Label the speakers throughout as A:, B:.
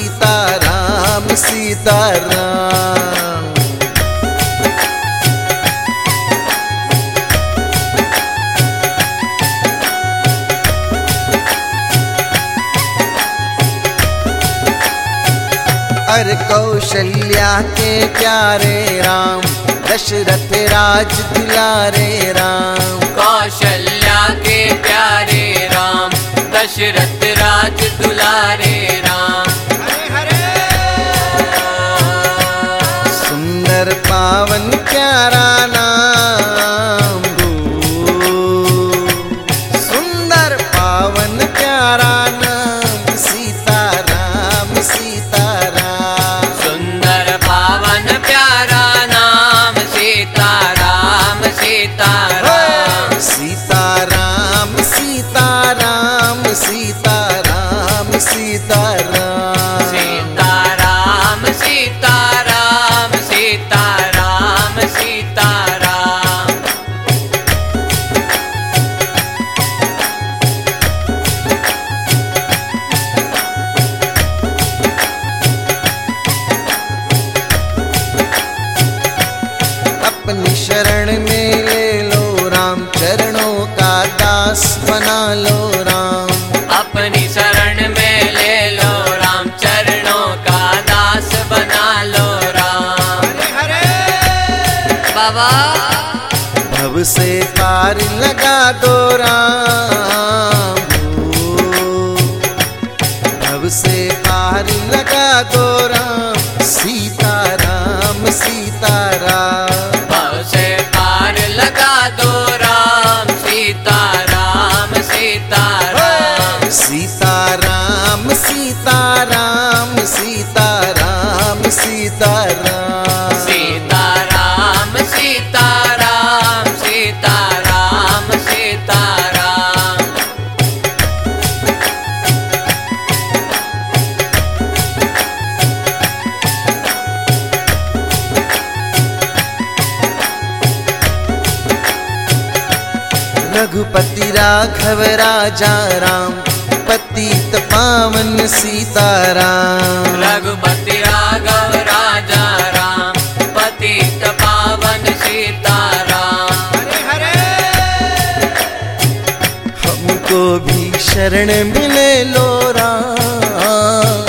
A: सीताराम सीता राम अर कौशल्या के प्यारे राम, दशरथ राज दुलारे राम।
B: कौशल्या के प्यारे राम, दशरथ राज दुलारे
A: सावन प्यारा अपनी शरण में ले लो राम। चरणों का दास बना लो राम।
B: अपनी शरण में ले लो राम। चरणों का दास बना लो राम। बाबा।
A: भव से पार लगा दो राम। भव से पार लगा दो राम।
B: सीता राम सीताराम भाव
A: रघुपति राघव राजा राम पतित पावन सीताराम।
B: रघुपति राघव राजा राम पतित पावन सीताराम।
A: हमको भी शरण मिले लो राम।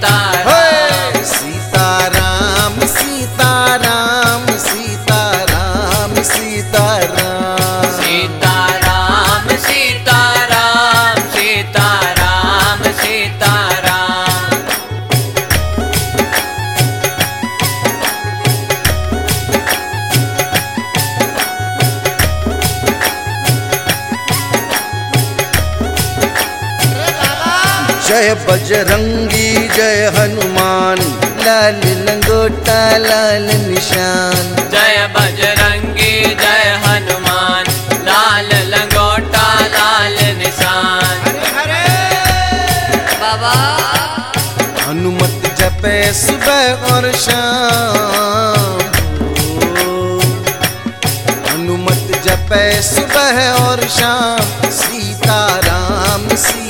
A: सीताराम। सीताराम
B: सीताराम सीताराम
A: सीताराम सीताराम। सीताराम सीताराम
B: सीताराम
A: जय बजरंगी जय लाल लंगोटा लाल निशान।
B: जय बजरंगी जय हनुमान लाल लंगोटा लाल निशान। हरे बाबा।
A: हनुमत जपे सुबह और शाम। हनुमत जपे सुबह और शाम।
B: सीता राम सीताराम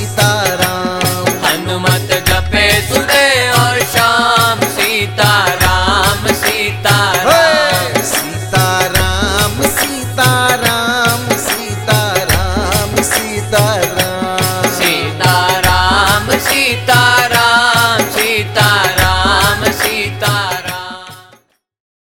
A: dar